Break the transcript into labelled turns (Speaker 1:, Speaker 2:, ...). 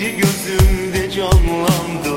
Speaker 1: Şimdi gözümde canlandı.